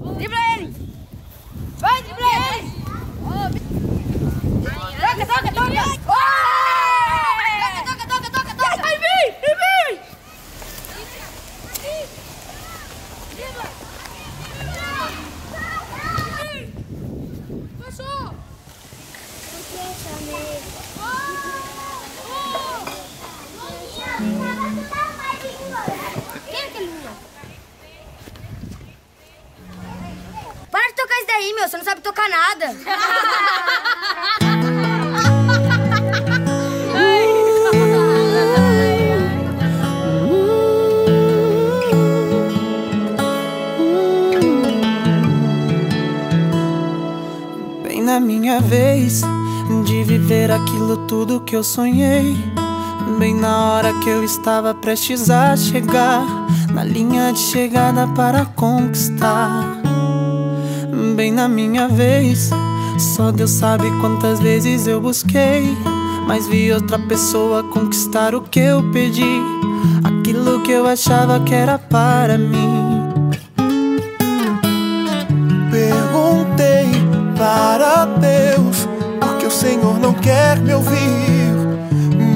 Dribla! Vai, dribla ele! Toca, toca, toca! Toca, toca, vem! Daí, meu. Você não sabe tocar nada. Bem na minha vez de viver aquilo tudo que eu sonhei. Bem na hora que eu estava prestes a chegar na linha de chegada para conquistar. Bem na minha vez, só Deus sabe quantas vezes eu busquei. Mas vi outra pessoa conquistar o que eu pedi, aquilo que eu achava que era para mim. Perguntei para Deus porque o Senhor não quer me ouvir.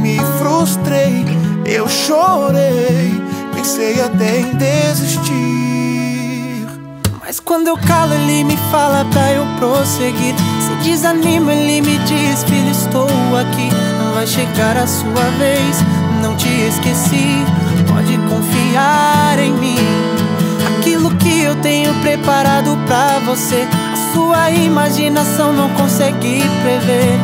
Me frustrei, eu chorei, pensei até em desistir. Quando eu calo, ele me fala pra eu prosseguir. Se desanima, ele me diz: Filho, estou aqui. Vai chegar a sua vez, não te esqueci. Pode confiar em mim. Aquilo que eu tenho preparado pra você, a sua imaginação não consegue prever.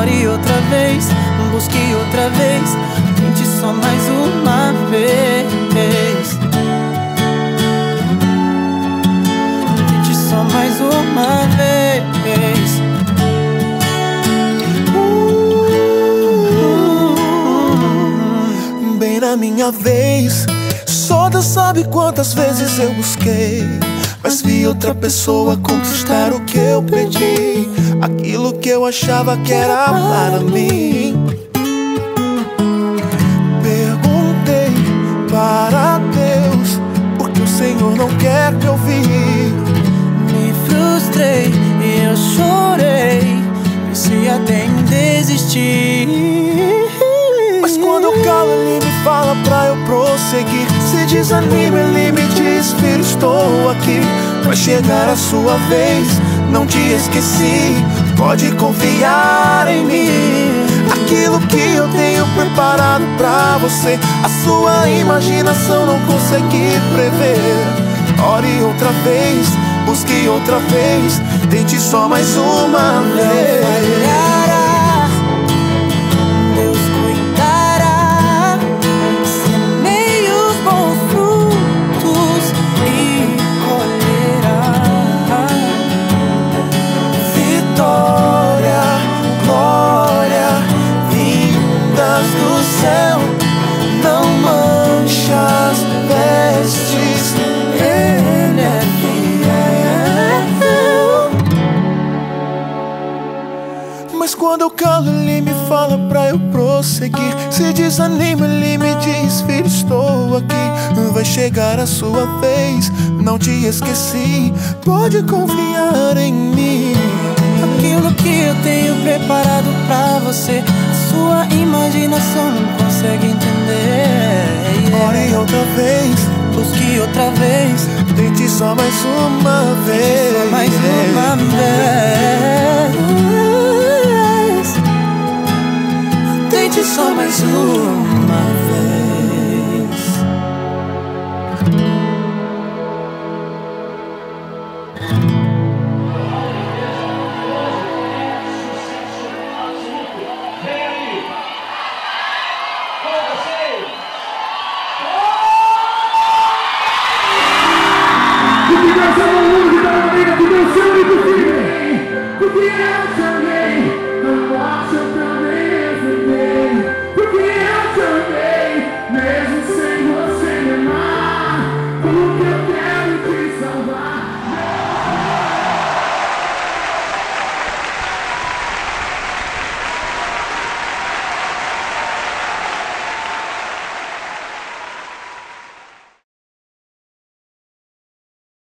Ore outra vez, busque outra vez, tente só mais uma vez. Na minha vez, só Deus sabe quantas vezes eu busquei. Mas vi outra pessoa conquistar o que eu pedi, aquilo que eu achava que era para mim. Perguntei para Deus, porque o Senhor não quer me ouvir. Me frustrei e eu chorei. Pensei até em desistir. Mas quando eu calo, ele me fala pra eu prosseguir. Se desanima, ele me diz: Filho, estou aqui. Vai chegar a sua vez, não te esqueci. Pode confiar em mim. Aquilo que eu tenho preparado pra você, a sua imaginação não consegue prever. Ore outra vez, busque outra vez, tente só mais uma vez. Mas quando eu calo, ele me fala pra eu prosseguir. Se desanima, ele me diz: Filho, estou aqui. Vai chegar a sua vez, não te esqueci. Pode confiar em mim. Aquilo que eu tenho preparado pra você, a sua imaginação não consegue entender. Ore outra vez, Busque outra vez, tente só mais uma vez. só mais uma vez.